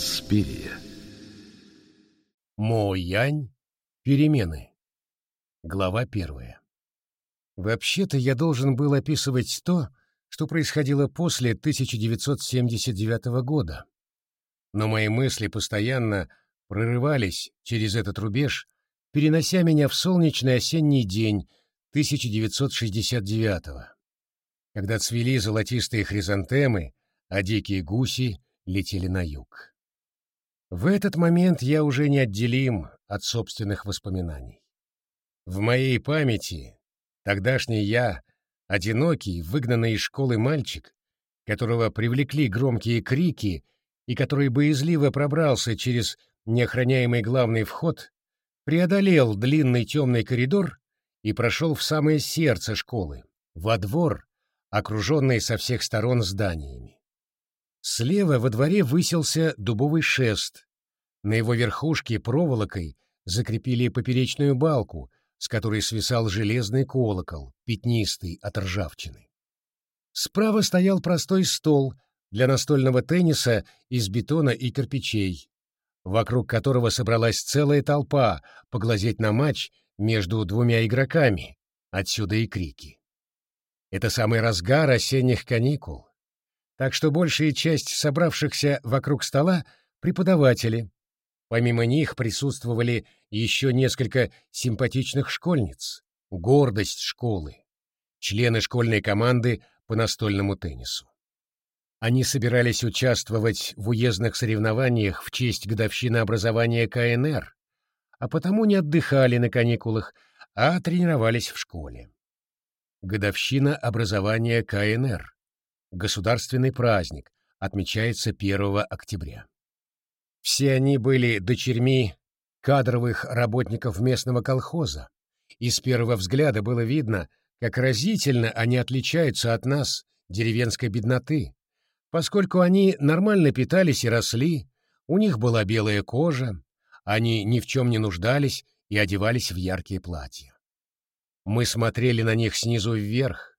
Инспирия. Мо-Янь. Перемены. Глава первая. Вообще-то я должен был описывать то, что происходило после 1979 года. Но мои мысли постоянно прорывались через этот рубеж, перенося меня в солнечный осенний день 1969 когда цвели золотистые хризантемы, а дикие гуси летели на юг. В этот момент я уже неотделим от собственных воспоминаний. В моей памяти тогдашний я, одинокий, выгнанный из школы мальчик, которого привлекли громкие крики и который боязливо пробрался через неохраняемый главный вход, преодолел длинный темный коридор и прошел в самое сердце школы, во двор, окруженный со всех сторон зданиями. Слева во дворе высился дубовый шест. На его верхушке проволокой закрепили поперечную балку, с которой свисал железный колокол, пятнистый от ржавчины. Справа стоял простой стол для настольного тенниса из бетона и кирпичей, вокруг которого собралась целая толпа поглазеть на матч между двумя игроками, отсюда и крики. Это самый разгар осенних каникул, так что большая часть собравшихся вокруг стола — преподаватели. Помимо них присутствовали еще несколько симпатичных школьниц, гордость школы, члены школьной команды по настольному теннису. Они собирались участвовать в уездных соревнованиях в честь годовщины образования КНР, а потому не отдыхали на каникулах, а тренировались в школе. Годовщина образования КНР государственный праздник, отмечается 1 октября. Все они были дочерьми кадровых работников местного колхоза, и с первого взгляда было видно, как разительно они отличаются от нас, деревенской бедноты, поскольку они нормально питались и росли, у них была белая кожа, они ни в чем не нуждались и одевались в яркие платья. Мы смотрели на них снизу вверх,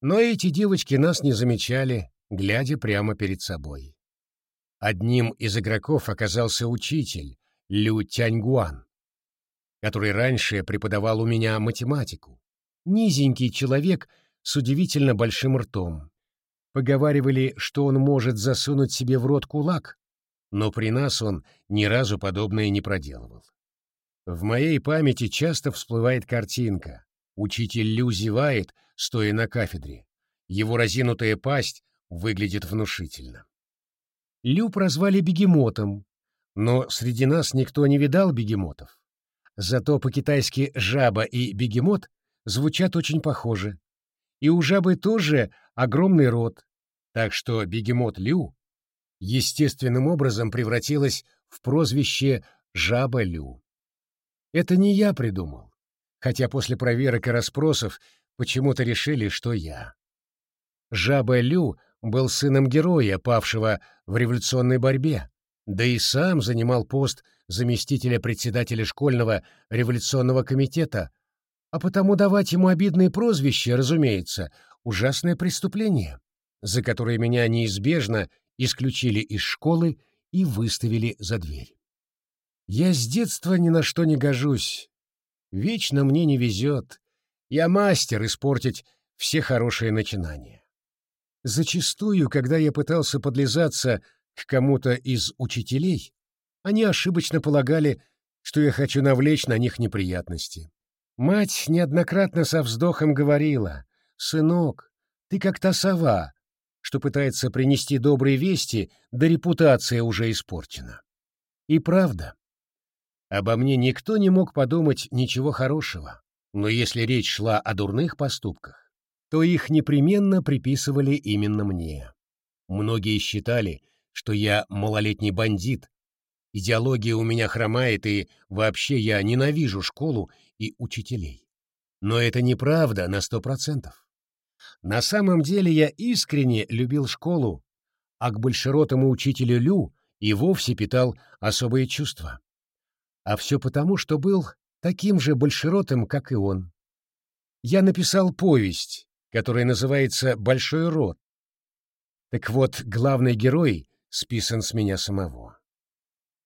но эти девочки нас не замечали, глядя прямо перед собой. Одним из игроков оказался учитель Лю Тяньгуан, который раньше преподавал у меня математику. Низенький человек с удивительно большим ртом. Поговаривали, что он может засунуть себе в рот кулак, но при нас он ни разу подобное не проделывал. В моей памяти часто всплывает картинка. Учитель Лю зевает — стоя на кафедре. Его разинутая пасть выглядит внушительно. Лю прозвали бегемотом, но среди нас никто не видал бегемотов. Зато по-китайски «жаба» и «бегемот» звучат очень похоже. И у жабы тоже огромный рот, так что бегемот Лю естественным образом превратилась в прозвище «жаба Лю». Это не я придумал, хотя после проверок и расспросов почему-то решили, что я. Жаба Лю был сыном героя, павшего в революционной борьбе, да и сам занимал пост заместителя председателя школьного революционного комитета, а потому давать ему обидные прозвища, разумеется, ужасное преступление, за которое меня неизбежно исключили из школы и выставили за дверь. Я с детства ни на что не гожусь. Вечно мне не везет, я мастер испортить все хорошие начинания. Зачастую, когда я пытался подлизаться к кому-то из учителей, они ошибочно полагали, что я хочу навлечь на них неприятности. Мать неоднократно со вздохом говорила, «Сынок, ты как та сова, что пытается принести добрые вести, да репутация уже испорчена». И правда, обо мне никто не мог подумать ничего хорошего. Но если речь шла о дурных поступках, то их непременно приписывали именно мне. Многие считали, что я малолетний бандит, идеология у меня хромает и вообще я ненавижу школу и учителей. Но это неправда на сто процентов. На самом деле я искренне любил школу, а к большеротому учителю Лю и вовсе питал особые чувства. А все потому, что был таким же большеротым, как и он. Я написал повесть, которая называется «Большой рот». Так вот, главный герой списан с меня самого.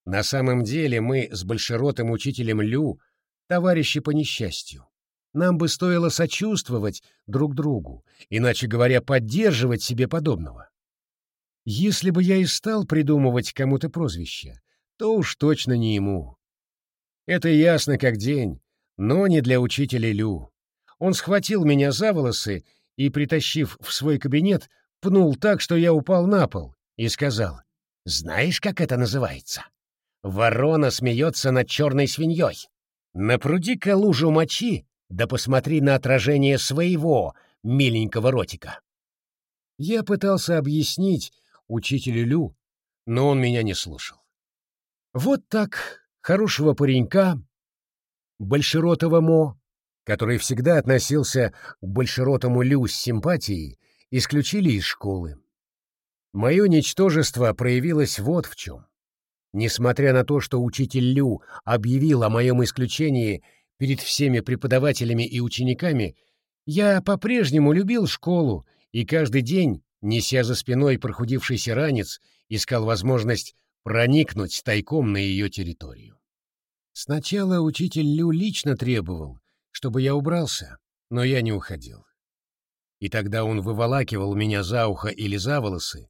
На самом деле мы с большеротым учителем Лю товарищи по несчастью. Нам бы стоило сочувствовать друг другу, иначе говоря, поддерживать себе подобного. Если бы я и стал придумывать кому-то прозвище, то уж точно не ему. Это ясно как день, но не для учителя Лю. Он схватил меня за волосы и, притащив в свой кабинет, пнул так, что я упал на пол, и сказал, «Знаешь, как это называется? Ворона смеется над черной свиньей. Напруди-ка лужу мочи, да посмотри на отражение своего миленького ротика». Я пытался объяснить учителю Лю, но он меня не слушал. Вот так хорошего паренька, Большеротова Мо, который всегда относился к Большеротому Лю с симпатией, исключили из школы. Мое ничтожество проявилось вот в чем. Несмотря на то, что учитель Лю объявил о моем исключении перед всеми преподавателями и учениками, я по-прежнему любил школу и каждый день, неся за спиной прохудившийся ранец, искал возможность проникнуть тайком на ее территорию. Сначала учитель Лю лично требовал, чтобы я убрался, но я не уходил. И тогда он выволакивал меня за ухо или за волосы,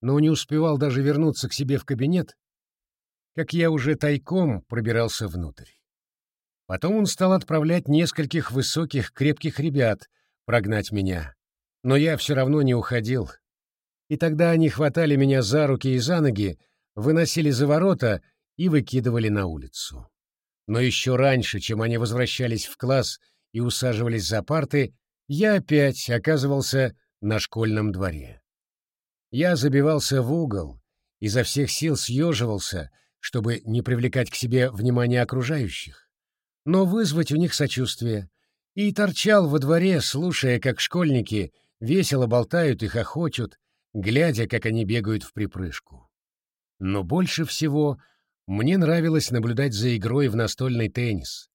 но не успевал даже вернуться к себе в кабинет, как я уже тайком пробирался внутрь. Потом он стал отправлять нескольких высоких крепких ребят прогнать меня, но я все равно не уходил. И тогда они хватали меня за руки и за ноги, выносили за ворота и выкидывали на улицу. Но еще раньше, чем они возвращались в класс и усаживались за парты, я опять оказывался на школьном дворе. Я забивался в угол, изо всех сил съеживался, чтобы не привлекать к себе внимание окружающих, но вызвать у них сочувствие, и торчал во дворе, слушая, как школьники весело болтают и хохочут, глядя, как они бегают в припрыжку. Но больше всего мне нравилось наблюдать за игрой в настольный теннис.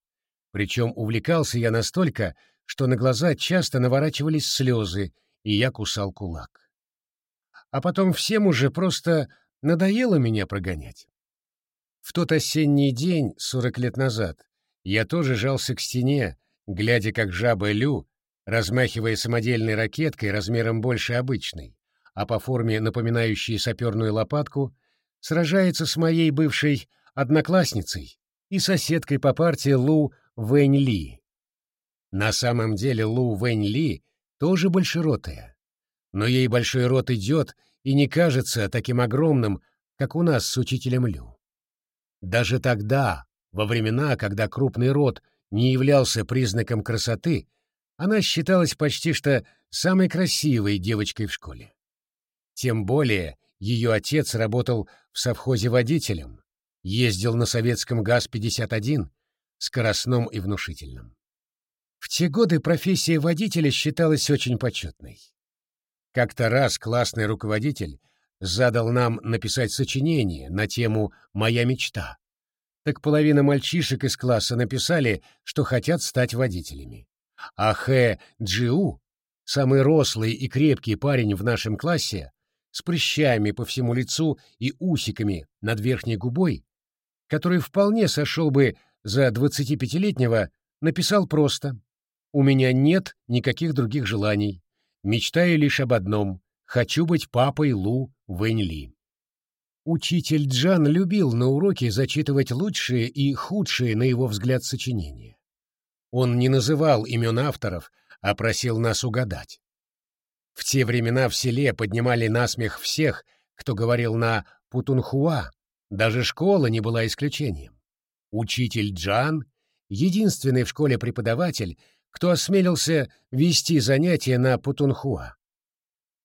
Причем увлекался я настолько, что на глаза часто наворачивались слезы, и я кусал кулак. А потом всем уже просто надоело меня прогонять. В тот осенний день, сорок лет назад, я тоже жался к стене, глядя, как жаба Лю, размахивая самодельной ракеткой размером больше обычной, а по форме напоминающей саперную лопатку, сражается с моей бывшей одноклассницей и соседкой по партии Лу Вэнь Ли. На самом деле Лу Вэнь Ли тоже большеротая, но ей большой рот идет и не кажется таким огромным, как у нас с учителем Лю. Даже тогда, во времена, когда крупный рот не являлся признаком красоты, она считалась почти что самой красивой девочкой в школе. Тем более ее отец работал совхозе водителем, ездил на советском ГАЗ-51, скоростном и внушительном. В те годы профессия водителя считалась очень почетной. Как-то раз классный руководитель задал нам написать сочинение на тему «Моя мечта». Так половина мальчишек из класса написали, что хотят стать водителями. А Хэ Джиу, самый рослый и крепкий парень в нашем классе, с прыщами по всему лицу и усиками над верхней губой, который вполне сошел бы за 25-летнего, написал просто «У меня нет никаких других желаний. Мечтаю лишь об одном — хочу быть папой Лу Вэньли». Учитель Джан любил на уроке зачитывать лучшие и худшие, на его взгляд, сочинения. Он не называл имен авторов, а просил нас угадать. В те времена в селе поднимали насмех всех, кто говорил на путунхуа, даже школа не была исключением. Учитель Джан — единственный в школе преподаватель, кто осмелился вести занятия на путунхуа.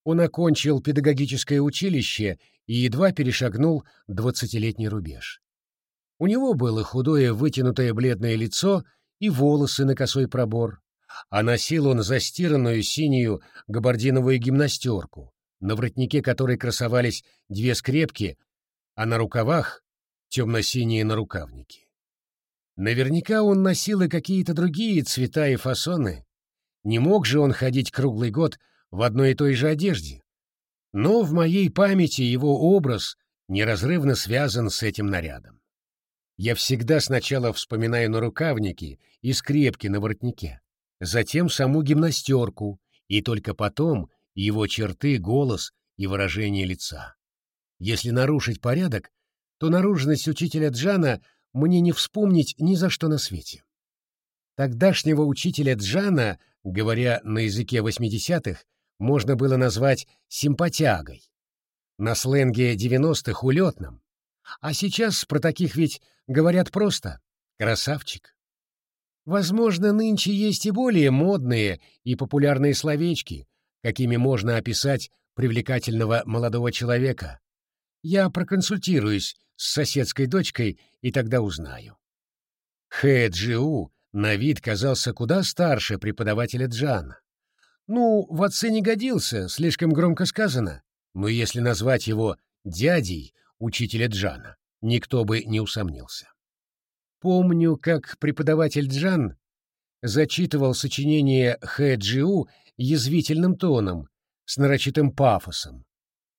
Он окончил педагогическое училище и едва перешагнул двадцатилетний рубеж. У него было худое вытянутое бледное лицо и волосы на косой пробор, а носил он застиранную синюю габардиновую гимнастерку, на воротнике которой красовались две скрепки, а на рукавах — темно-синие нарукавники. Наверняка он носил и какие-то другие цвета и фасоны. Не мог же он ходить круглый год в одной и той же одежде. Но в моей памяти его образ неразрывно связан с этим нарядом. Я всегда сначала вспоминаю на рукавники и скрепки на воротнике, затем саму гимнастерку, и только потом его черты, голос и выражение лица. Если нарушить порядок, то наружность учителя Джана мне не вспомнить ни за что на свете. Тогдашнего учителя Джана, говоря на языке восьмидесятых, можно было назвать симпатягой. На сленге девяностых — улетным. А сейчас про таких ведь говорят просто «красавчик». Возможно, нынче есть и более модные и популярные словечки, какими можно описать привлекательного молодого человека. Я проконсультируюсь с соседской дочкой и тогда узнаю. Хэ Джиу на вид казался куда старше преподавателя Джана. Ну, в отце не годился, слишком громко сказано, но если назвать его дядей учителя Джана, никто бы не усомнился. Помню, как преподаватель Джан зачитывал сочинение Хэ Джиу язвительным тоном, с нарочитым пафосом.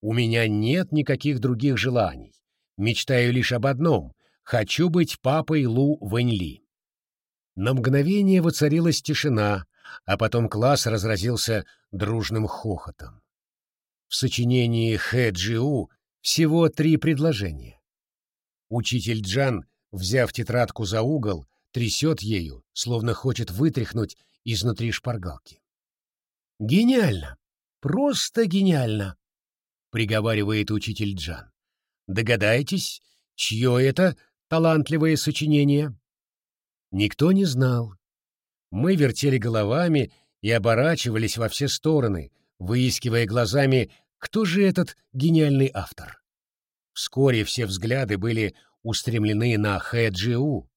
«У меня нет никаких других желаний. Мечтаю лишь об одном — хочу быть папой Лу Вэньли». На мгновение воцарилась тишина, а потом класс разразился дружным хохотом. В сочинении Хэ Джиу всего три предложения. Учитель Джан, взяв тетрадку за угол, трясет ею, словно хочет вытряхнуть изнутри шпаргалки. «Гениально! Просто гениально!» — приговаривает учитель Джан. «Догадайтесь, чье это талантливое сочинение?» Никто не знал. Мы вертели головами и оборачивались во все стороны, выискивая глазами, кто же этот гениальный автор. Вскоре все взгляды были устремлены на Хэ Джиу.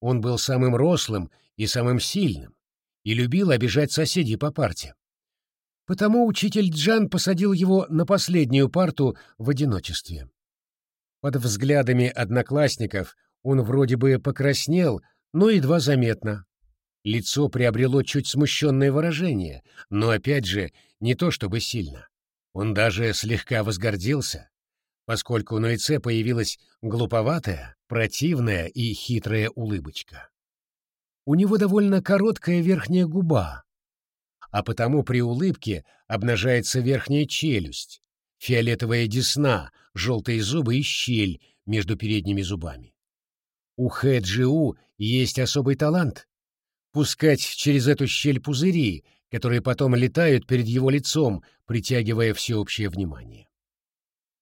Он был самым рослым и самым сильным и любил обижать соседей по парте. Потому учитель Джан посадил его на последнюю парту в одиночестве. Под взглядами одноклассников он вроде бы покраснел, но едва заметно. Лицо приобрело чуть смущенное выражение, но опять же не то чтобы сильно. Он даже слегка возгордился, поскольку на лице появилась глуповатая, противная и хитрая улыбочка. У него довольно короткая верхняя губа, а потому при улыбке обнажается верхняя челюсть, фиолетовая десна, желтые зубы и щель между передними зубами. У Хэджиу есть особый талант — пускать через эту щель пузыри, которые потом летают перед его лицом, притягивая всеобщее внимание.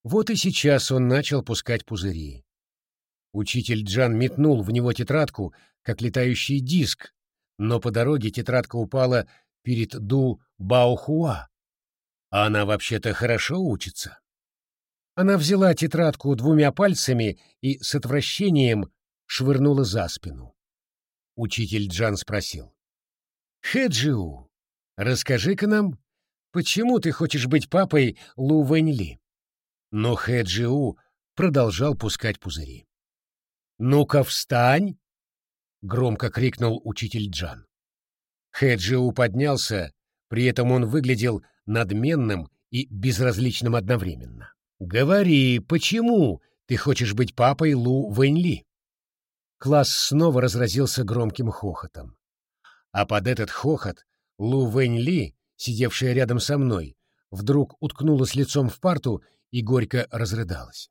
Вот и сейчас он начал пускать пузыри. Учитель Джан метнул в него тетрадку, как летающий диск, но по дороге тетрадка упала перед Ду Баохуа. А она вообще-то хорошо учится. Она взяла тетрадку двумя пальцами и с отвращением швырнула за спину. Учитель Джан спросил. «Хэджиу, расскажи-ка нам, почему ты хочешь быть папой Лу Вэньли?» Но Хэджиу продолжал пускать пузыри. «Ну-ка, встань!» — громко крикнул учитель Джан. Хэджиу поднялся, при этом он выглядел надменным и безразличным одновременно. «Говори, почему ты хочешь быть папой Лу Вэньли?» Класс снова разразился громким хохотом. А под этот хохот Лу Вэньли, сидевшая рядом со мной, вдруг уткнулась лицом в парту и горько разрыдалась.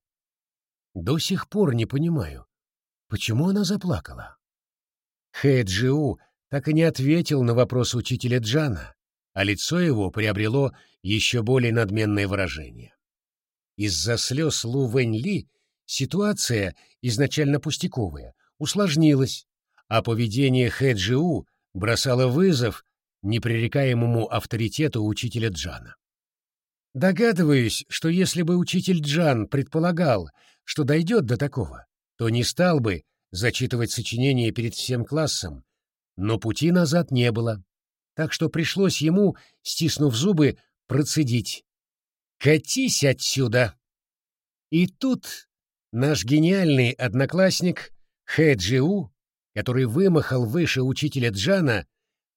До сих пор не понимаю, почему она заплакала. Хэ Джиу так и не ответил на вопрос учителя Джана, а лицо его приобрело еще более надменное выражение. Из-за слез Лу Вэнь Ли ситуация, изначально пустяковая, усложнилась, а поведение Хэ Джиу бросало вызов непререкаемому авторитету учителя Джана. Догадываюсь, что если бы учитель Джан предполагал, что дойдет до такого, то не стал бы зачитывать сочинение перед всем классом, но пути назад не было, так что пришлось ему, стиснув зубы, процедить. «Катись отсюда!» И тут наш гениальный одноклассник Хэджиу, который вымахал выше учителя Джана,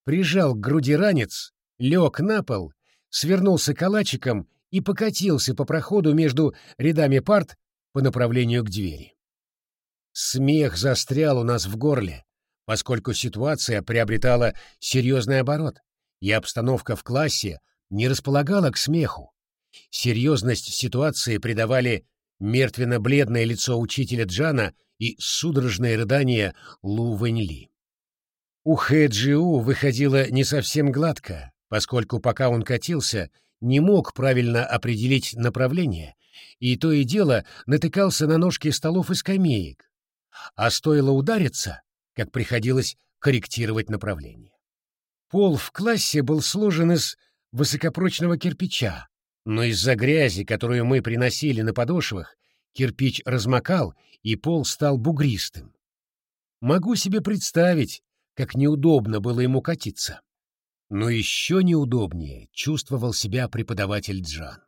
прижал к груди ранец, лег на пол, свернулся калачиком и покатился по проходу между рядами парт, по направлению к двери. Смех застрял у нас в горле, поскольку ситуация приобретала серьезный оборот, и обстановка в классе не располагала к смеху. Серьезность ситуации придавали мертвенно-бледное лицо учителя Джана и судорожное рыдание Лу Вэньли. У Хэджиу выходило не совсем гладко, поскольку пока он катился, не мог правильно определить направление, и то и дело натыкался на ножки столов и скамеек, а стоило удариться, как приходилось корректировать направление. Пол в классе был сложен из высокопрочного кирпича, но из-за грязи, которую мы приносили на подошвах, кирпич размокал, и пол стал бугристым. Могу себе представить, как неудобно было ему катиться. Но еще неудобнее чувствовал себя преподаватель Джан.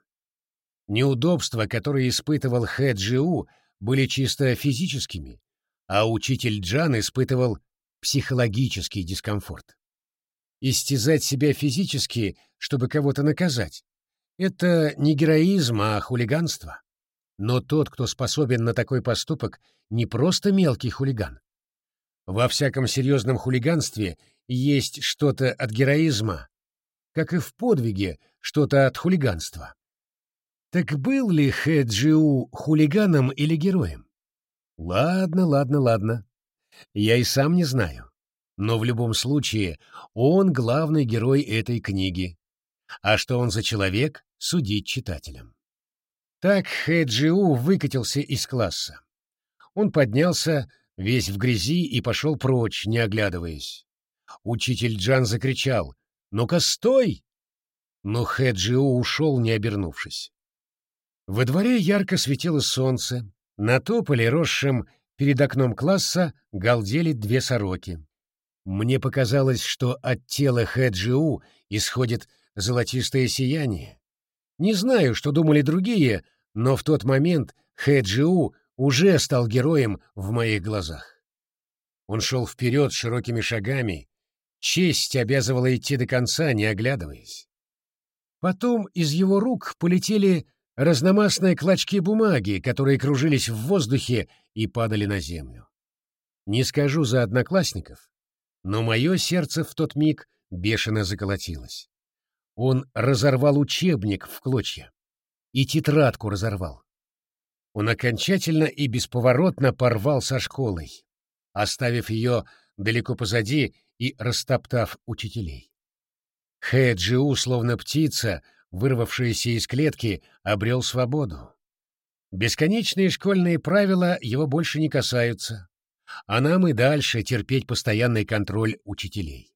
Неудобства, которые испытывал Хэ Джиу, были чисто физическими, а учитель Джан испытывал психологический дискомфорт. Истязать себя физически, чтобы кого-то наказать, это не героизм, а хулиганство. Но тот, кто способен на такой поступок, не просто мелкий хулиган. Во всяком серьезном хулиганстве есть что-то от героизма, как и в подвиге что-то от хулиганства. Так был ли Хэ Джиу хулиганом или героем? Ладно, ладно, ладно. Я и сам не знаю. Но в любом случае он главный герой этой книги. А что он за человек, судить читателям. Так Хэ Джиу выкатился из класса. Он поднялся, весь в грязи, и пошел прочь, не оглядываясь. Учитель Джан закричал «Ну-ка, стой!» Но Хэджио ушел, не обернувшись. Во дворе ярко светило солнце. На тополе, росшем перед окном класса, галдели две сороки. Мне показалось, что от тела Хэджиу исходит золотистое сияние. Не знаю, что думали другие, но в тот момент Хэджиу уже стал героем в моих глазах. Он шел вперед широкими шагами, Честь обязывала идти до конца, не оглядываясь. Потом из его рук полетели разномастные клочки бумаги, которые кружились в воздухе и падали на землю. Не скажу за одноклассников, но мое сердце в тот миг бешено заколотилось. Он разорвал учебник в клочья и тетрадку разорвал. Он окончательно и бесповоротно порвал со школой, оставив ее далеко позади и растоптав учителей. Хэджиу, словно птица, вырвавшаяся из клетки, обрел свободу. Бесконечные школьные правила его больше не касаются, а нам и дальше терпеть постоянный контроль учителей.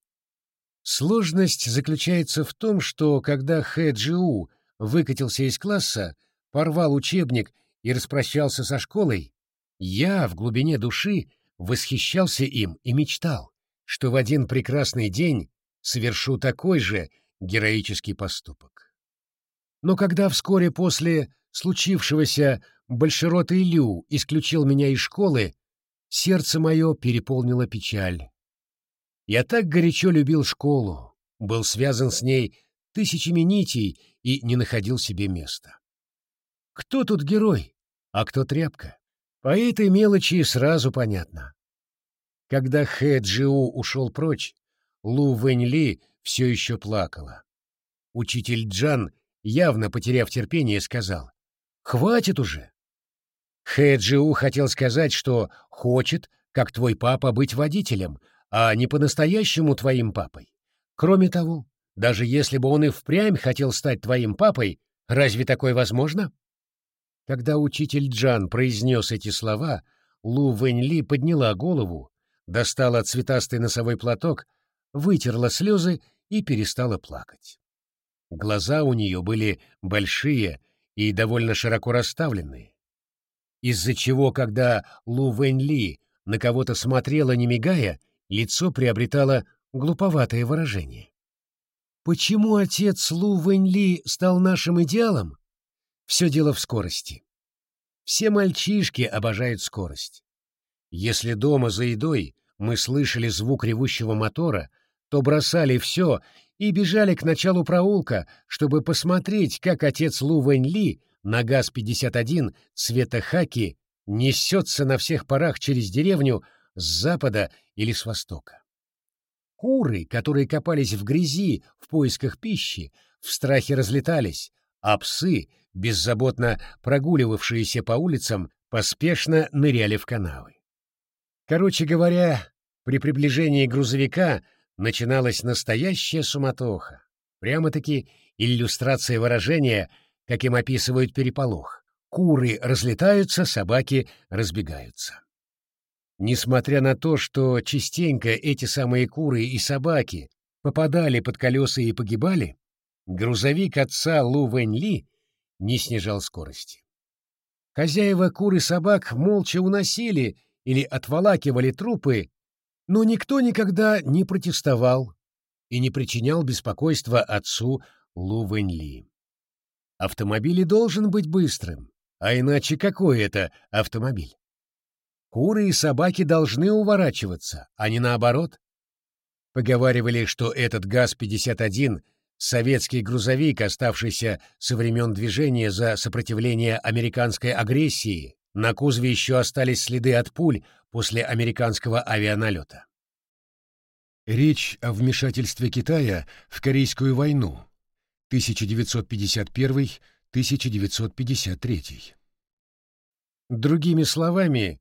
Сложность заключается в том, что когда Хэджиу выкатился из класса, порвал учебник и распрощался со школой, я в глубине души восхищался им и мечтал что в один прекрасный день совершу такой же героический поступок. Но когда вскоре после случившегося Большерот Илю исключил меня из школы, сердце мое переполнило печаль. Я так горячо любил школу, был связан с ней тысячами нитей и не находил себе места. Кто тут герой, а кто тряпка? По этой мелочи сразу понятно. Когда Хэ Джиу ушел прочь, Лу Вэнь Ли все еще плакала. Учитель Джан, явно потеряв терпение, сказал, «Хватит уже!» Хэ Джиу хотел сказать, что хочет, как твой папа, быть водителем, а не по-настоящему твоим папой. Кроме того, даже если бы он и впрямь хотел стать твоим папой, разве такое возможно? Когда учитель Джан произнес эти слова, Лу Вэнь Ли подняла голову достала цветастый носовой платок, вытерла слезы и перестала плакать. Глаза у нее были большие и довольно широко расставленные, из-за чего, когда Лу Вэнь Ли на кого-то смотрела, не мигая, лицо приобретало глуповатое выражение. Почему отец Лу Вэнь Ли стал нашим идеалом? Все дело в скорости. Все мальчишки обожают скорость. Если дома за едой мы слышали звук ревущего мотора, то бросали все и бежали к началу проулка, чтобы посмотреть, как отец Лу Вэнь Ли на ГАЗ-51 цвета хаки несется на всех парах через деревню с запада или с востока. Куры, которые копались в грязи в поисках пищи, в страхе разлетались, а псы, беззаботно прогуливавшиеся по улицам, поспешно ныряли в канавы. Короче говоря, при приближении грузовика начиналась настоящая суматоха. Прямо-таки иллюстрация выражения, каким описывают переполох. Куры разлетаются, собаки разбегаются. Несмотря на то, что частенько эти самые куры и собаки попадали под колеса и погибали, грузовик отца Лу Вэнь Ли не снижал скорости. Хозяева кур и собак молча уносили или отволакивали трупы, но никто никогда не протестовал и не причинял беспокойства отцу Лу Вэнь Ли. Автомобиль должен быть быстрым, а иначе какой это автомобиль? Куры и собаки должны уворачиваться, а не наоборот. Поговаривали, что этот ГАЗ-51 — советский грузовик, оставшийся со времен движения за сопротивление американской агрессии. На кузове еще остались следы от пуль после американского авианалета. Речь о вмешательстве Китая в Корейскую войну 1951-1953. Другими словами,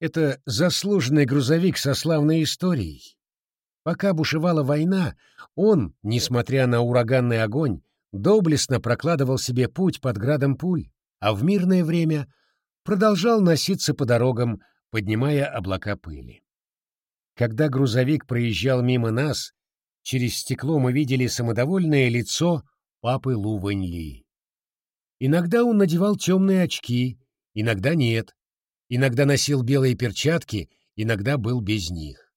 это заслуженный грузовик со славной историей. Пока бушевала война, он, несмотря на ураганный огонь, доблестно прокладывал себе путь под градом пуль, а в мирное время продолжал носиться по дорогам, поднимая облака пыли. Когда грузовик проезжал мимо нас, через стекло мы видели самодовольное лицо папы Лу Вэньли. Иногда он надевал темные очки, иногда нет, Иногда носил белые перчатки, иногда был без них.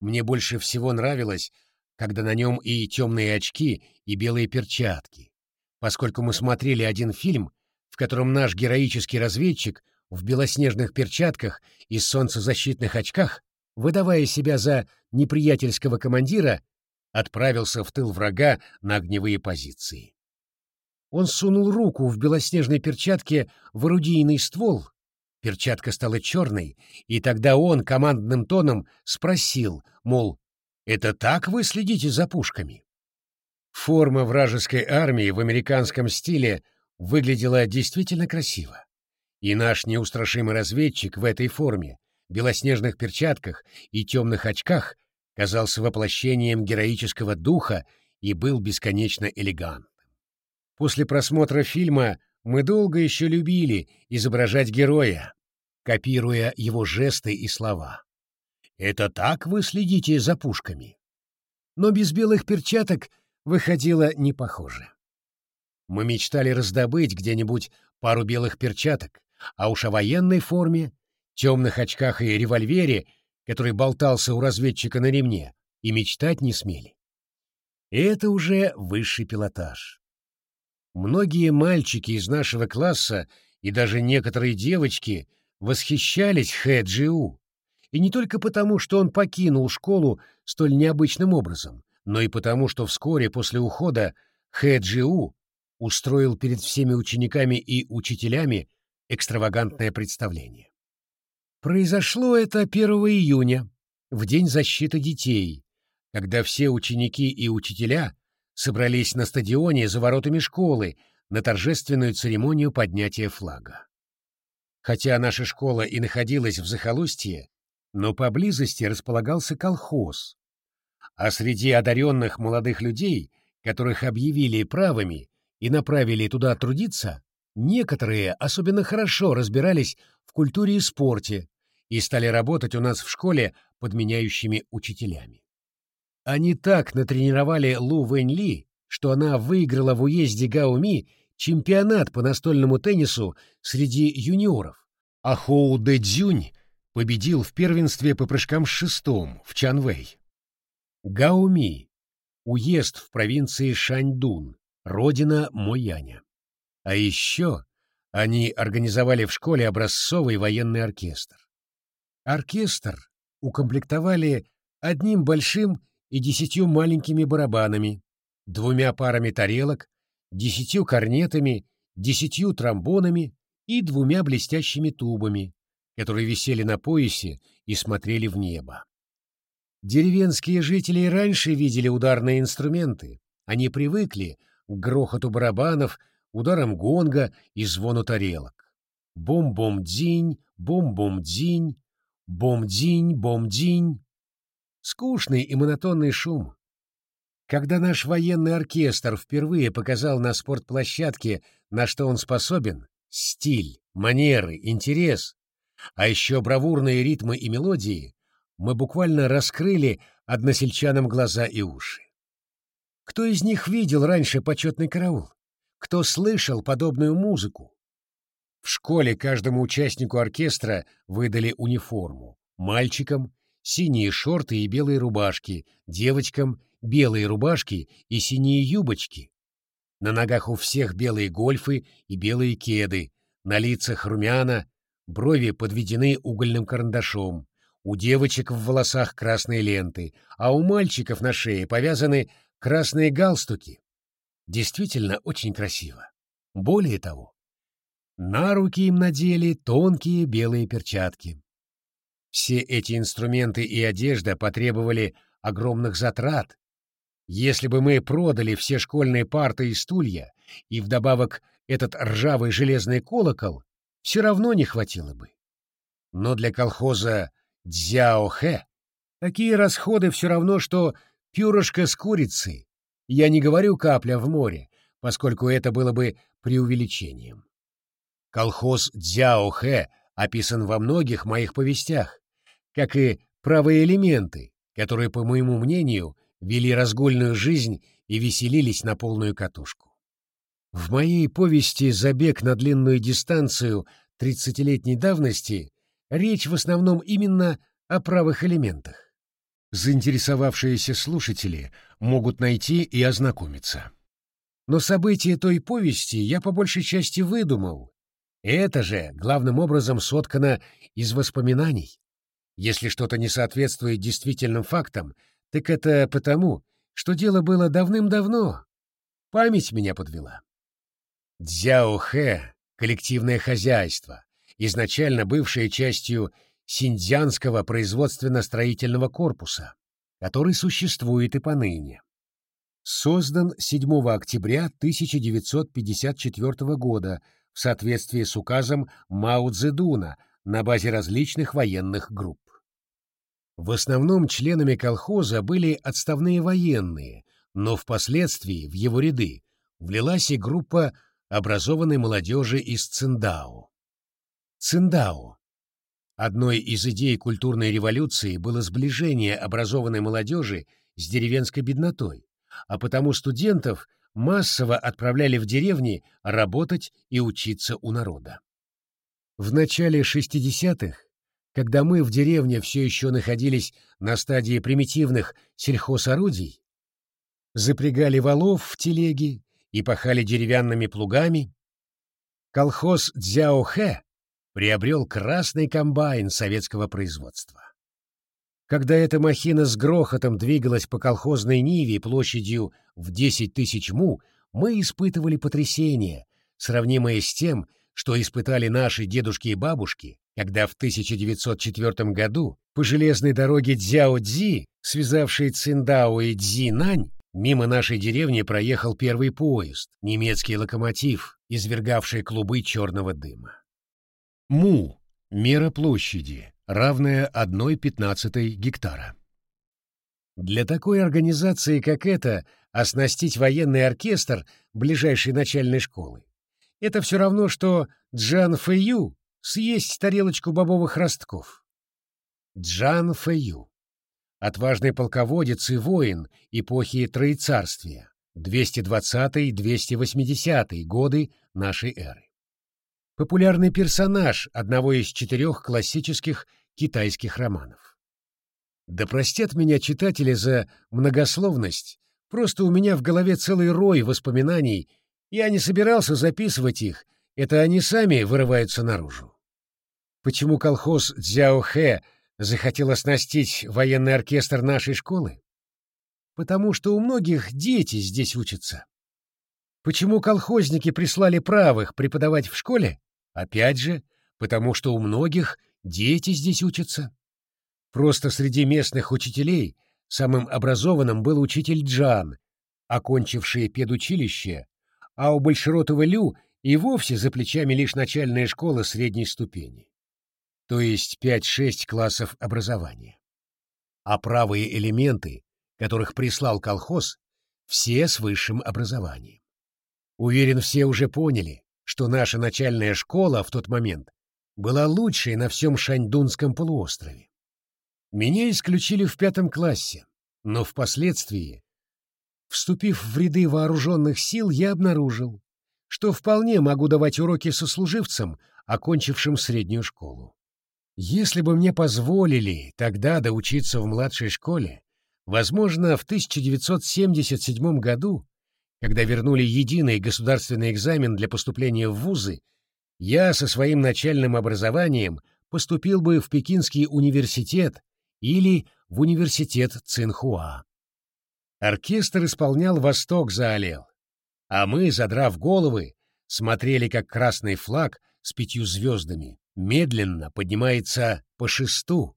Мне больше всего нравилось, когда на нем и темные очки, и белые перчатки, поскольку мы смотрели один фильм, в котором наш героический разведчик в белоснежных перчатках и солнцезащитных очках, выдавая себя за неприятельского командира, отправился в тыл врага на огневые позиции. Он сунул руку в белоснежной перчатке в орудийный ствол Перчатка стала черной, и тогда он командным тоном спросил, мол, «Это так вы следите за пушками?» Форма вражеской армии в американском стиле выглядела действительно красиво. И наш неустрашимый разведчик в этой форме, белоснежных перчатках и темных очках казался воплощением героического духа и был бесконечно элегантным. После просмотра фильма мы долго еще любили изображать героя, копируя его жесты и слова. «Это так вы следите за пушками?» Но без белых перчаток выходило не похоже. Мы мечтали раздобыть где-нибудь пару белых перчаток, а уж о военной форме, темных очках и револьвере, который болтался у разведчика на ремне, и мечтать не смели. И это уже высший пилотаж. Многие мальчики из нашего класса и даже некоторые девочки восхищались Хэ Джиу. И не только потому, что он покинул школу столь необычным образом, но и потому, что вскоре после ухода Хэ Джиу устроил перед всеми учениками и учителями экстравагантное представление. Произошло это 1 июня, в День защиты детей, когда все ученики и учителя собрались на стадионе за воротами школы на торжественную церемонию поднятия флага. Хотя наша школа и находилась в захолустье, но поблизости располагался колхоз, а среди одаренных молодых людей, которых объявили правыми и направили туда трудиться, некоторые особенно хорошо разбирались в культуре и спорте и стали работать у нас в школе подменяющими учителями. Они так натренировали Лу Вэнь что она выиграла в уезде Гауми чемпионат по настольному теннису среди юниоров, а Хоу Дэ Цзюнь победил в первенстве по прыжкам шестом в Чанвэй. Гауми — уезд в провинции Шаньдун, родина Мояня. А еще они организовали в школе образцовый военный оркестр. Оркестр укомплектовали одним большим и десятью маленькими барабанами, двумя парами тарелок, десятью корнетами, десятью тромбонами и двумя блестящими тубами, которые висели на поясе и смотрели в небо. Деревенские жители раньше видели ударные инструменты, они привыкли к грохоту барабанов, ударам гонга и звону тарелок. Бом-бом-дзинь, бом-бом-дзинь, бом-дзинь, бом-дзинь. Скучный и монотонный шум. Когда наш военный оркестр впервые показал на спортплощадке, на что он способен, стиль, манеры, интерес, а еще бравурные ритмы и мелодии, мы буквально раскрыли односельчанам глаза и уши. Кто из них видел раньше почетный караул? Кто слышал подобную музыку? В школе каждому участнику оркестра выдали униформу. Мальчикам — синие шорты и белые рубашки, девочкам — белые рубашки и синие юбочки. На ногах у всех белые гольфы и белые кеды, на лицах румяна, брови подведены угольным карандашом, у девочек в волосах красные ленты, а у мальчиков на шее повязаны красные галстуки. Действительно очень красиво. Более того, на руки им надели тонкие белые перчатки. Все эти инструменты и одежда потребовали огромных затрат. Если бы мы продали все школьные парты и стулья, и вдобавок этот ржавый железный колокол, все равно не хватило бы. Но для колхоза Дзяохэ такие расходы все равно, что пюрошка с курицей. Я не говорю капля в море, поскольку это было бы преувеличением. Колхоз Дзяохэ описан во многих моих повестях, как и правые элементы, которые, по моему мнению, вели разгульную жизнь и веселились на полную катушку. В моей повести «Забег на длинную дистанцию» тридцатилетней давности речь в основном именно о правых элементах. Заинтересовавшиеся слушатели могут найти и ознакомиться. Но события той повести я по большей части выдумал. Это же главным образом соткано из воспоминаний. Если что-то не соответствует действительным фактам, так это потому, что дело было давным-давно. Память меня подвела. Дзяохэ — коллективное хозяйство, изначально бывшее частью Синьцзянского производственно-строительного корпуса, который существует и поныне. Создан 7 октября 1954 года в соответствии с указом Мао Цзэдуна на базе различных военных групп. В основном членами колхоза были отставные военные, но впоследствии в его ряды влилась и группа образованной молодежи из Циндао. Циндао. Одной из идей культурной революции было сближение образованной молодежи с деревенской беднотой, а потому студентов массово отправляли в деревни работать и учиться у народа. В начале 60-х когда мы в деревне все еще находились на стадии примитивных сельхозорудий, запрягали валов в телеги и пахали деревянными плугами, колхоз Дзяохэ приобрел красный комбайн советского производства. Когда эта махина с грохотом двигалась по колхозной Ниве площадью в 10 тысяч му, мы испытывали потрясение, сравнимое с тем, что испытали наши дедушки и бабушки, когда в 1904 году по железной дороге Дзяо-Дзи, связавшей Циндао и Цзинань, мимо нашей деревни проехал первый поезд, немецкий локомотив, извергавший клубы черного дыма. Му — мера площади, равная 1,15 гектара. Для такой организации, как эта, оснастить военный оркестр ближайшей начальной школы — это все равно, что Джан Фэю съесть тарелочку бобовых ростков. Джан Фэю. Отважный полководец и воин эпохи Троецарствия, 220-280 годы нашей эры. Популярный персонаж одного из четырех классических китайских романов. Да простят меня читатели за многословность, просто у меня в голове целый рой воспоминаний, я не собирался записывать их, это они сами вырываются наружу. Почему колхоз Дзяохэ захотел оснастить военный оркестр нашей школы? Потому что у многих дети здесь учатся. Почему колхозники прислали правых преподавать в школе? Опять же, потому что у многих дети здесь учатся. Просто среди местных учителей самым образованным был учитель Джан, окончивший педучилище, а у Большеротова Лю и вовсе за плечами лишь начальная школа средней ступени, то есть 5-6 классов образования. А правые элементы, которых прислал колхоз, все с высшим образованием. Уверен, все уже поняли, что наша начальная школа в тот момент была лучшей на всем Шаньдунском полуострове. Меня исключили в пятом классе, но впоследствии, вступив в ряды вооруженных сил, я обнаружил, что вполне могу давать уроки сослуживцам, окончившим среднюю школу. Если бы мне позволили тогда доучиться в младшей школе, возможно, в 1977 году, когда вернули единый государственный экзамен для поступления в вузы, я со своим начальным образованием поступил бы в Пекинский университет или в университет Цинхуа. Оркестр исполнял «Восток заолел», а мы, задрав головы, смотрели, как красный флаг с пятью звездами медленно поднимается по шесту.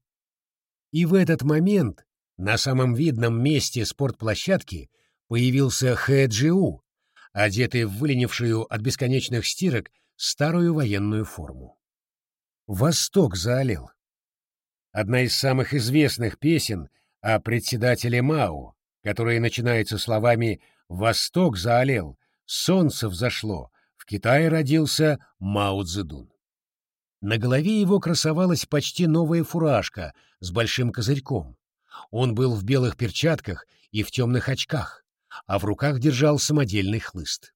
И в этот момент на самом видном месте спортплощадки появился Хэджиу, одетый в выленившую от бесконечных стирок старую военную форму. «Восток заолел». Одна из самых известных песен о председателе Мао, которая начинается словами «Восток заолел», «Солнце взошло», в Китае родился Мао Цзэдун. На голове его красовалась почти новая фуражка с большим козырьком. Он был в белых перчатках и в темных очках, а в руках держал самодельный хлыст.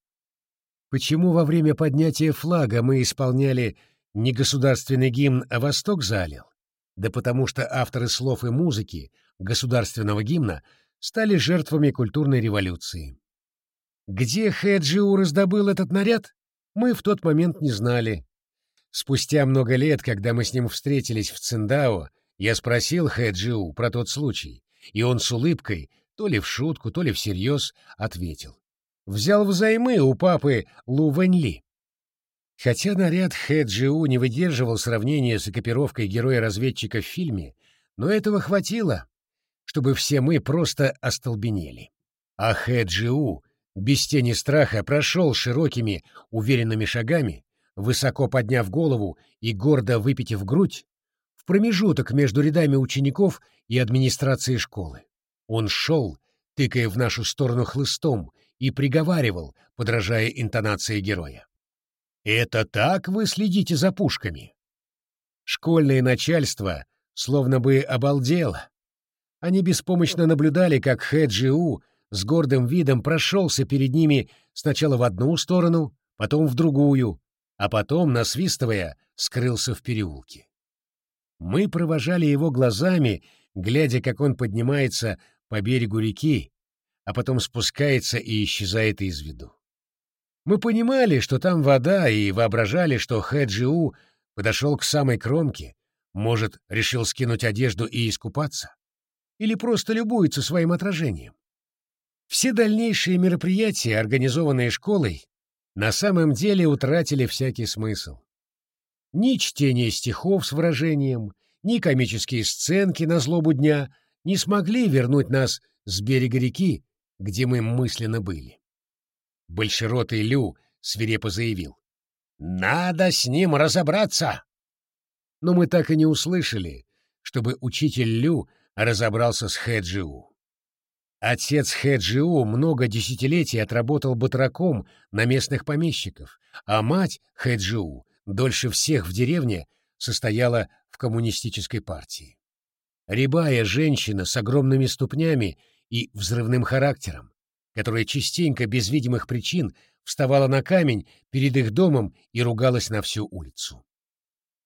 Почему во время поднятия флага мы исполняли не государственный гимн, а «Восток залил»? Да потому что авторы слов и музыки государственного гимна стали жертвами культурной революции. Где Хэджиу раздобыл этот наряд, мы в тот момент не знали. Спустя много лет, когда мы с ним встретились в Циндао, я спросил Хэджиу про тот случай, и он с улыбкой, то ли в шутку, то ли всерьез, ответил. Взял взаймы у папы Лу Вэньли. Хотя наряд Хэджиу не выдерживал сравнения с экипировкой героя-разведчика в фильме, но этого хватило, чтобы все мы просто остолбенели. А Хэджиу без тени страха прошел широкими, уверенными шагами, высоко подняв голову и гордо выпитив грудь, в промежуток между рядами учеников и администрацией школы. Он шел, тыкая в нашу сторону хлыстом, и приговаривал, подражая интонации героя. «Это так вы следите за пушками?» Школьное начальство словно бы обалдело. Они беспомощно наблюдали, как Хэджиу с гордым видом прошелся перед ними сначала в одну сторону, потом в другую, а потом, насвистывая, скрылся в переулке. Мы провожали его глазами, глядя, как он поднимается по берегу реки, а потом спускается и исчезает из виду. Мы понимали, что там вода, и воображали, что Хэджиу подошел к самой кромке, может, решил скинуть одежду и искупаться, или просто любуется своим отражением. Все дальнейшие мероприятия, организованные школой, на самом деле утратили всякий смысл. Ни чтение стихов с выражением, ни комические сценки на злобу дня не смогли вернуть нас с берега реки, где мы мысленно были. Большеротый Лю свирепо заявил. «Надо с ним разобраться!» Но мы так и не услышали, чтобы учитель Лю разобрался с Хэджиу. Отец Хэджиу много десятилетий отработал батраком на местных помещиков, а мать Хэджиу дольше всех в деревне состояла в коммунистической партии. Рябая женщина с огромными ступнями и взрывным характером, которая частенько без видимых причин вставала на камень перед их домом и ругалась на всю улицу.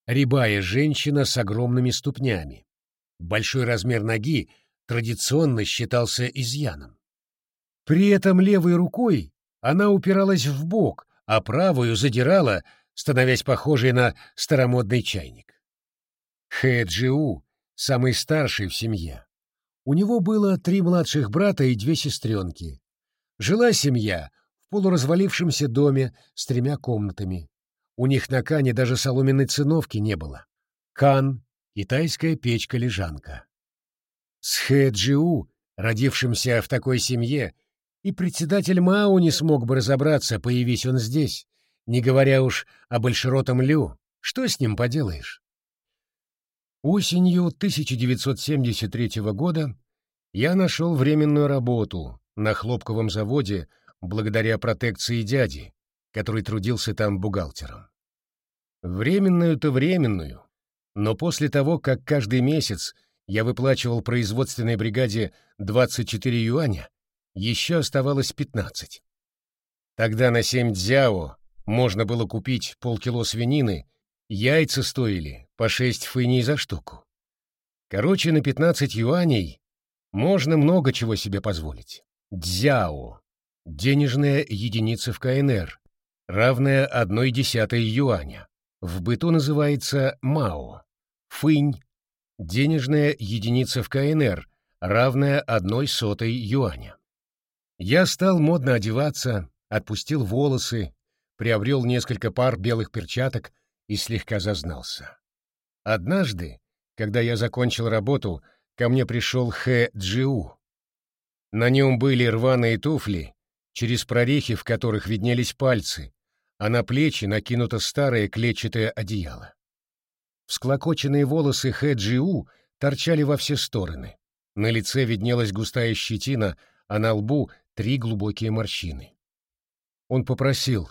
Рябая женщина с огромными ступнями. Большой размер ноги традиционно считался изъяном. При этом левой рукой она упиралась в бок, а правую задирала, становясь похожей на старомодный чайник. Хэджиу, самый старший в семье. У него было три младших брата и две сестренки. Жила семья в полуразвалившемся доме с тремя комнатами. У них на Кане даже соломенной циновки не было. Кан — китайская печка-лежанка. С Хэджиу, родившимся в такой семье, и председатель Мао не смог бы разобраться, появись он здесь, не говоря уж о большеротом Лю. Что с ним поделаешь? Осенью 1973 года я нашел временную работу на хлопковом заводе благодаря протекции дяди, который трудился там бухгалтером. Временную-то временную, но после того, как каждый месяц я выплачивал производственной бригаде 24 юаня, еще оставалось 15. Тогда на 7 дзяо можно было купить полкило свинины, яйца стоили по 6 фыней за штуку. Короче, на 15 юаней можно много чего себе позволить. Дзяо — денежная единица в КНР, равная 1 десятой юаня. В быту называется мао. Фынь — денежная единица в КНР, равная одной сотой юаня. Я стал модно одеваться, отпустил волосы, приобрел несколько пар белых перчаток и слегка зазнался. Однажды, когда я закончил работу, ко мне пришел Хэ Джиу. На нем были рваные туфли, через прорехи в которых виднелись пальцы, а на плечи накинуто старое клетчатое одеяло. Всклокоченные волосы Хэ Джиу торчали во все стороны. На лице виднелась густая щетина, а на лбу три глубокие морщины. Он попросил,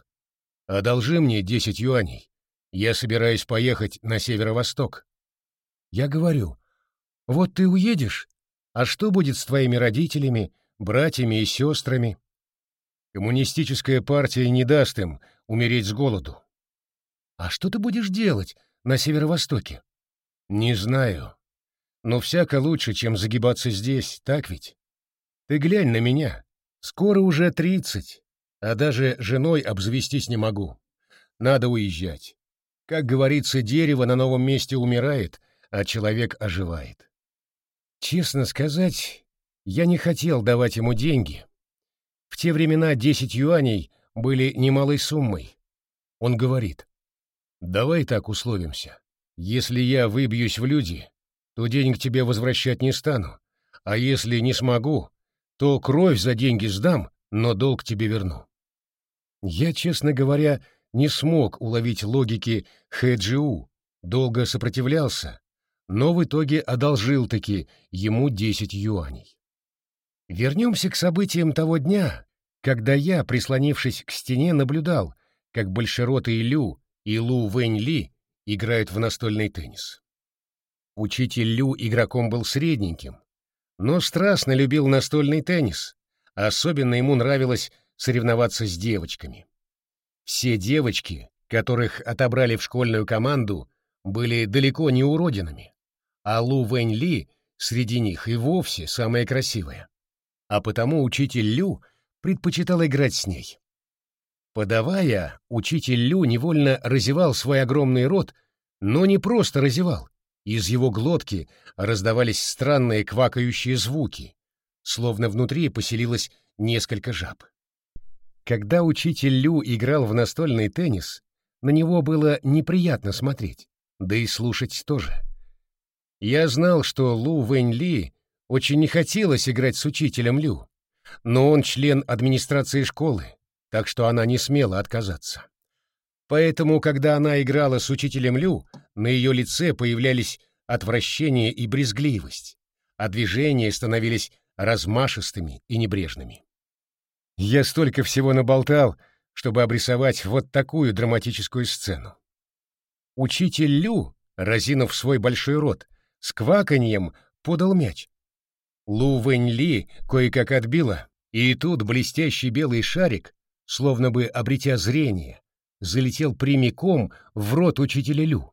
«Одолжи мне десять юаней. Я собираюсь поехать на северо-восток». Я говорю, «Вот ты уедешь, а что будет с твоими родителями, братьями и сестрами?» Коммунистическая партия не даст им умереть с голоду. «А что ты будешь делать на северо-востоке?» «Не знаю. Но всяко лучше, чем загибаться здесь, так ведь? Ты глянь на меня. Скоро уже тридцать, а даже женой обзавестись не могу. Надо уезжать. Как говорится, дерево на новом месте умирает, а человек оживает. Честно сказать, я не хотел давать ему деньги. В те времена десять юаней были немалой суммой. Он говорит, «Давай так условимся. Если я выбьюсь в люди, то денег тебе возвращать не стану, а если не смогу, то кровь за деньги сдам, но долг тебе верну. Я, честно говоря, не смог уловить логики Хэджиу, долго сопротивлялся, но в итоге одолжил-таки ему 10 юаней. Вернемся к событиям того дня, когда я, прислонившись к стене, наблюдал, как Большеротый Лю и Лу Вэнь Ли играют в настольный теннис. Учитель Лю игроком был средненьким, но страстно любил настольный теннис, особенно ему нравилось соревноваться с девочками. Все девочки, которых отобрали в школьную команду, были далеко не уродинами, а Лу Вэнь Ли среди них и вовсе самая красивая. А потому учитель Лю предпочитал играть с ней. Подавая, учитель Лю невольно разевал свой огромный рот, но не просто разевал, из его глотки раздавались странные квакающие звуки, словно внутри поселилось несколько жаб. Когда учитель Лю играл в настольный теннис, на него было неприятно смотреть, да и слушать тоже. Я знал, что Лу Вэнь Ли очень не хотелось играть с учителем Лю, но он член администрации школы, так что она не смела отказаться. Поэтому, когда она играла с учителем Лю, на ее лице появлялись отвращение и брезгливость, а движения становились размашистыми и небрежными. Я столько всего наболтал, чтобы обрисовать вот такую драматическую сцену. Учитель Лю, разинув свой большой рот, с кваканьем подал мяч. Лу Вэнь Ли кое-как отбила, и тут блестящий белый шарик, словно бы обретя зрение, залетел прямиком в рот учителя Лю.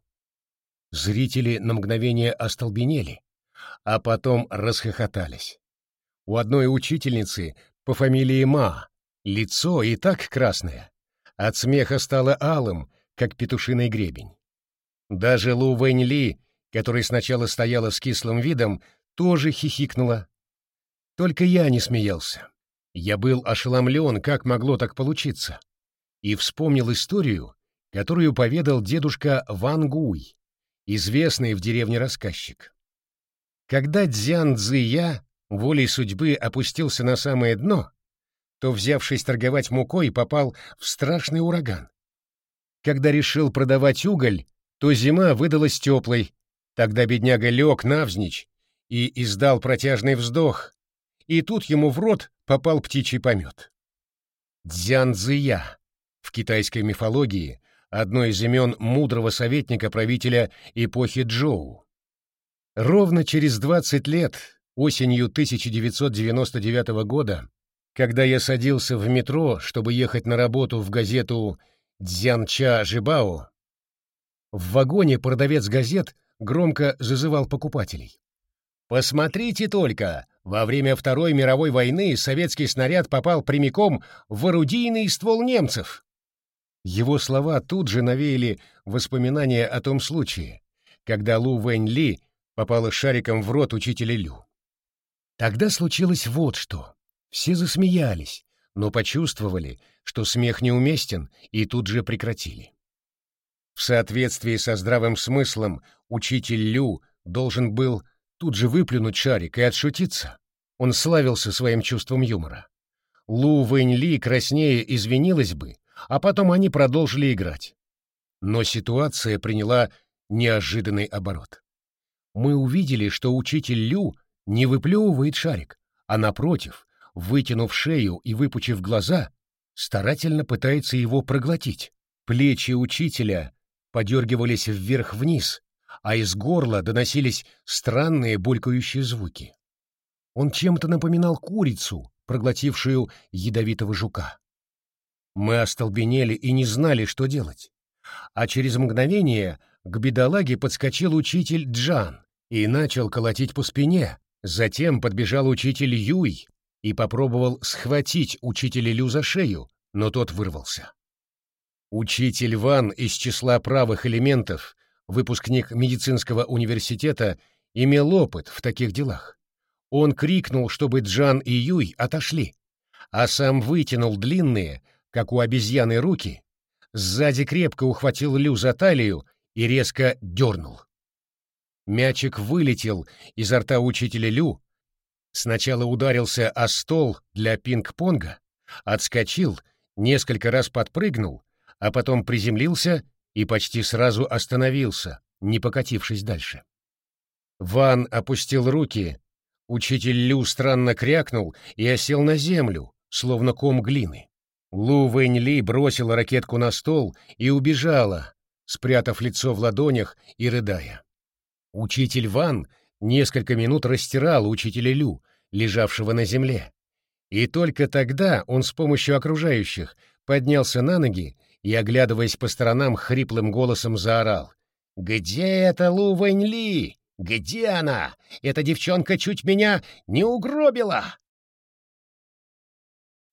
Зрители на мгновение остолбенели, а потом расхохотались. У одной учительницы по фамилии Ма лицо и так красное, от смеха стало алым, как петушиный гребень. Даже Лу Вэнь Ли, которая сначала стояла с кислым видом, тоже хихикнула. Только я не смеялся. Я был ошеломлен, как могло так получиться, и вспомнил историю, которую поведал дедушка Ван Гуй, известный в деревне рассказчик. Когда Дзян Цзия волей судьбы опустился на самое дно, то, взявшись торговать мукой, попал в страшный ураган. Когда решил продавать уголь, то зима выдалась теплой, тогда бедняга лег навзничь и издал протяжный вздох, и тут ему в рот попал птичий помет. Дзянцзия в китайской мифологии одно из имен мудрого советника-правителя эпохи Джоу. Ровно через 20 лет, осенью 1999 года, когда я садился в метро, чтобы ехать на работу в газету «Дзянча Жибао», в вагоне продавец газет громко зазывал покупателей. «Посмотрите только! Во время Второй мировой войны советский снаряд попал прямиком в орудийный ствол немцев!» Его слова тут же навеяли воспоминания о том случае, когда Лу Вэнь Ли попала шариком в рот учителя Лю. Тогда случилось вот что. Все засмеялись, но почувствовали, что смех неуместен, и тут же прекратили. В соответствии со здравым смыслом учитель Лю должен был тут же выплюнуть шарик и отшутиться. Он славился своим чувством юмора. Лу Вэнь Ли краснее извинилась бы, а потом они продолжили играть. Но ситуация приняла неожиданный оборот. Мы увидели, что учитель Лю не выплевывает шарик, а напротив, вытянув шею и выпучив глаза, старательно пытается его проглотить. Плечи учителя подергивались вверх-вниз, а из горла доносились странные булькающие звуки. Он чем-то напоминал курицу, проглотившую ядовитого жука. Мы остолбенели и не знали, что делать. А через мгновение к бедолаге подскочил учитель Джан и начал колотить по спине. Затем подбежал учитель Юй и попробовал схватить учителя Лю за шею, но тот вырвался. Учитель Ван из числа правых элементов, выпускник медицинского университета, имел опыт в таких делах. Он крикнул, чтобы Джан и Юй отошли, а сам вытянул длинные, как у обезьяны, руки, сзади крепко ухватил Лю за талию и резко дернул. Мячик вылетел изо рта учителя Лю, сначала ударился о стол для пинг-понга, отскочил, несколько раз подпрыгнул, а потом приземлился и почти сразу остановился, не покатившись дальше. Ван опустил руки, учитель Лю странно крякнул и осел на землю, словно ком глины. Лу Вэнь Ли бросила ракетку на стол и убежала, спрятав лицо в ладонях и рыдая. Учитель Ван несколько минут растирал учителя Лю, лежавшего на земле. И только тогда он с помощью окружающих поднялся на ноги и, оглядываясь по сторонам, хриплым голосом заорал. «Где эта Лу Вэнь Ли? Где она? Эта девчонка чуть меня не угробила!»